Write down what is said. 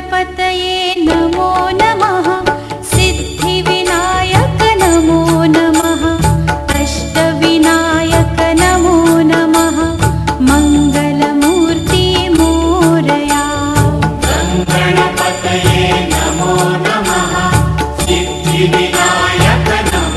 पतये नमो नमः। सिद्धिविनायक नमो नमः। अष्टविनायक नमो नमः। मङ्गलमूर्ति मोरया। गणपतये नमो नमः। सिद्धिविनायक नमः